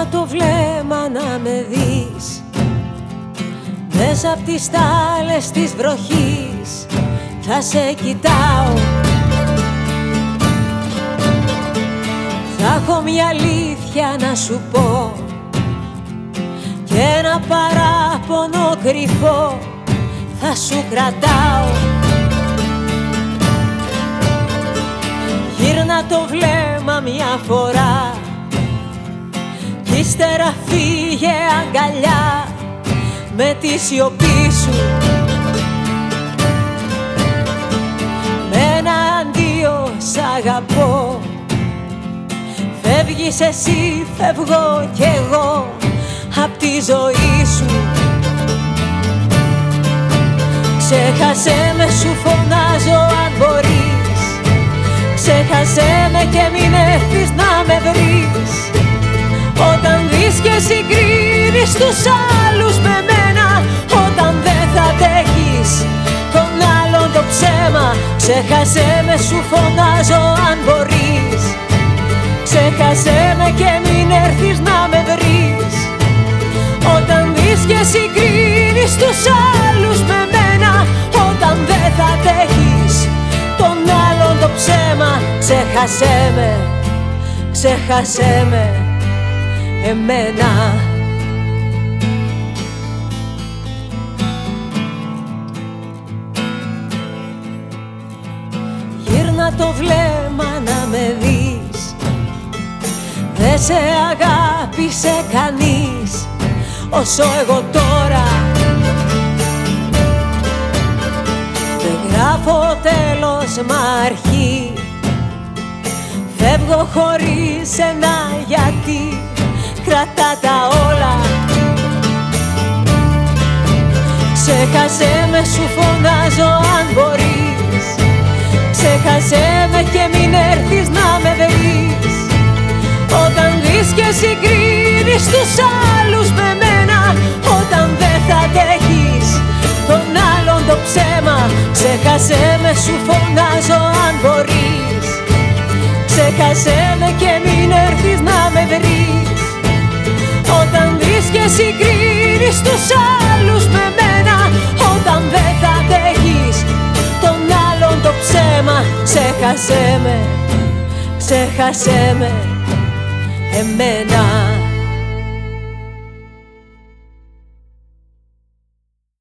Γύρνα το βλέμμα να με δεις. Μέσα απ' τις στάλες της βροχής Θα σε κοιτάω. Θα έχω μια αλήθεια να σου πω Και ένα παράπονο κρυφό Θα σου κρατάω. Γύρνα το βλέμμα μια φορά. Κι ύστερα φύγε αγκαλιά Με τη σιωπή σου. Με ένα αντίο σ' αγαπώ. Φεύγεις εσύ, φεύγω κι εγώ Απ' τη ζωή σου. Ξέχασέ με σου φωνάζω αν μπορείς. Ξέχασέ με και μην έρθεις να με Ξέχασέ με σου φωνάζω αν μπορείς. Ξέχασέ με και μην έρθεις να με βρεις. Όταν δεις και συγκρίνεις τους άλλους με μένα Όταν δεν θα αντέχεις τον άλλον το ψέμα Ξέχασέ με, ξέχασέ με εμένα το βλέμμα να με δεις. Δε σε αγάπησε κανείς όσο εγώ τώρα. Δεν γράφω τέλος μα αρχή. Φεύγω χωρίς ένα γιατί κρατά τα όλα. Ξέχασέ με σου φωνάζω αν μπορείς Ξέχασέ με και μην έρθεις να με βρεις. Όταν δεις και συγκρίνεις τους άλλους με μένα Όταν δεν θα αντέχεις τον άλλον το ψέμα Ξέχασέ με σου φωνάζω αν μπορείς. Ξέχασέ με και Ξέχασέ με, ξέχασέ με εμένα